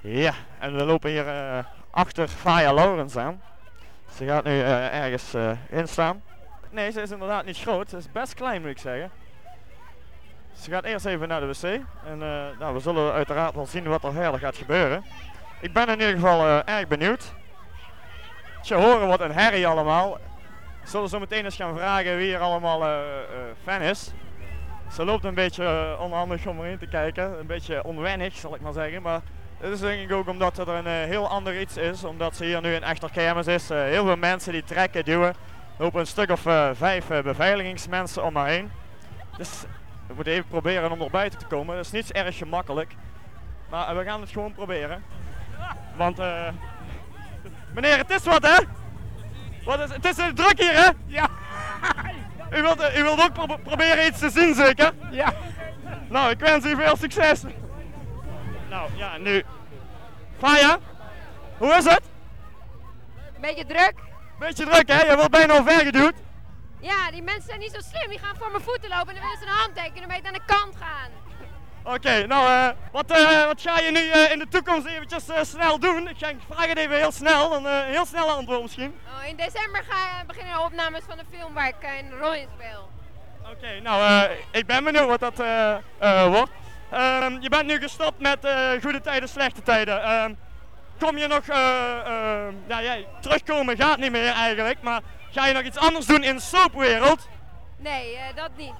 Ja, en we lopen hier eh, achter Faya Laurens aan. Ze gaat nu eh, ergens eh in staan. Nee, ze is inderdaad niet groot. Ze is best klein moet ik zeggen. Ze gaat eerst even naar de wc. En nou, we zullen uiteraard wel zien wat er verder gaat gebeuren. Ik ben in ieder geval erg benieuwd. Je horen wat een herrie allemaal. Zullen zo meteen eens gaan vragen wie hier allemaal fan is. Ze loopt een beetje uh, onhandig om erin te kijken. Een beetje onwennig zal ik maar zeggen. Maar het is denk ik ook omdat er een eh, heel ander iets is. Omdat ze hier nu een echter kermis is. Eh, heel veel mensen die trekken, duwen. Er lopen een stuk of eh, vijf beveiligingsmensen om haar heen. Dus we moeten even proberen om er buiten te komen. Dat is niet erg gemakkelijk. Maar we gaan het gewoon proberen. Want eh meneer, het is wat hè? Wat is, het is druk hier hè? Ja. U wilt, u wilt ook pro- proberen iets te zien zeker? Ja. Nou, ik wens u veel succes. Nou, ja, nu. Faya, hoe is het? Beetje druk. Beetje druk, hè? Je wordt bijna omvergeduwd. Ja, die mensen zijn niet zo slim. Die gaan voor mijn voeten lopen en dan willen ze een handtekening. Dan ben ik aan de kant gaan. Oké, nou, eh, wat, eh, wat ga je nu eh, in de toekomst eventjes snel doen? Ik, ga, ik vraag het even heel snel, dan eh, heel snel antwoord misschien. Oh, in december ga, beginnen de opnames van de film waar ik een rol in speel. Oké, nou, ik ben benieuwd wat dat wordt. Ehm, je bent nu gestopt met eh, goede tijden, slechte tijden. Ehm, kom je nog, eh, ehm, ja, jij, terugkomen gaat niet meer eigenlijk, maar ga je nog iets anders doen in de soapwereld? Nee, eh, dat niet.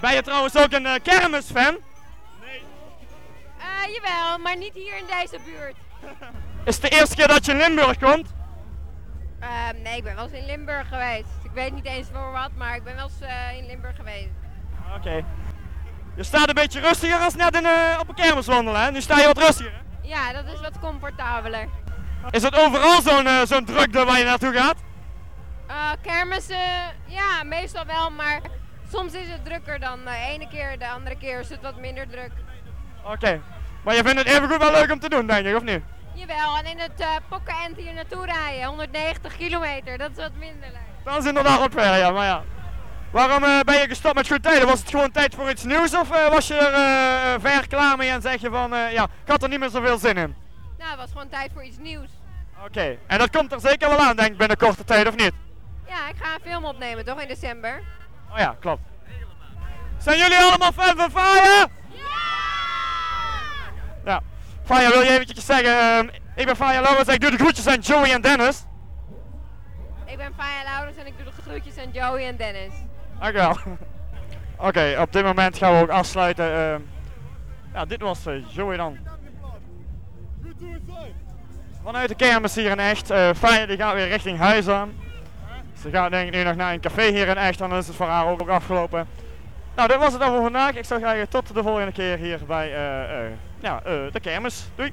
Ben je trouwens ook een kermisfan? Eh, jawel, maar niet hier in deze buurt. Is het de eerste keer dat je in Limburg komt? Ehm, nee, ik ben wel eens in Limburg geweest. Ik weet niet eens voor wat, maar ik ben wel eens eh, in Limburg geweest. Oké. Je staat een beetje rustiger als net in, eh, op een kermis wandelen, hè? Nu sta je wat rustiger. hè? Ja, dat is wat comfortabeler. Is het overal zo'n eh, zo'n drukte waar je naartoe gaat? Eh kermissen, ja, meestal wel, maar soms is het drukker dan de ene keer. De andere keer is het wat minder druk. Oké. Maar je vindt het even goed wel leuk om te doen, denk ik, of niet? Jawel, en in het uh, pokkenend hier naartoe rijden, 190 kilometer, dat is wat minder leuk. Dat is inderdaad wat ver, ja, maar ja. Waarom eh, ben je gestopt met goede tijden? Was het gewoon tijd voor iets nieuws of eh, was je er eh, ver klaar mee en zeg je van, ja, ik had er niet meer zoveel zin in? Nou, het was gewoon tijd voor iets nieuws. Oké, en dat komt er zeker wel aan, denk ik, binnen korte tijd, of niet? Ja, ik ga een film opnemen, toch, in december? Oh ja, klopt. Zijn jullie allemaal fan van Faya? Ja. Faya, wil je eventjes zeggen, ehm, ik ben Faya Laurens en ik doe de groetjes aan Joey en Dennis. Ik ben Faya Laurens en ik doe de groetjes aan Joey en Dennis. Dankjewel. Oké, op dit moment gaan we ook afsluiten. ehm. ja, dit was eh, Joey dan. Vanuit de kermis hier in Echt. eh Faya die gaat weer richting huis aan. Ze gaat denk ik nu nog naar een café hier in Echt, dan is het voor haar ook afgelopen. Nou, dit was het dan voor vandaag. Ik zou graag tot de volgende keer hier bij eh, de kermis. Doei!